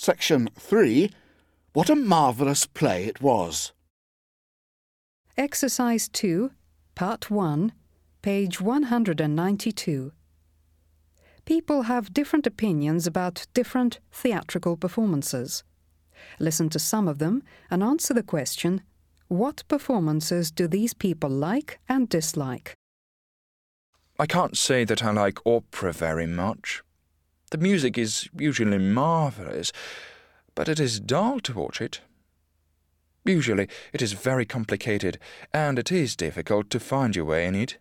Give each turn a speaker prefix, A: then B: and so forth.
A: Section 3. What a marvellous play it was.
B: Exercise 2, Part 1, page 192. People have different opinions about different theatrical performances. Listen to some of them and answer the question What performances do these people like and dislike?
C: I can't say that I like opera very much. The music is usually marvellous, but it is dull to watch it. Usually it is very complicated, and it is difficult to find your way in it.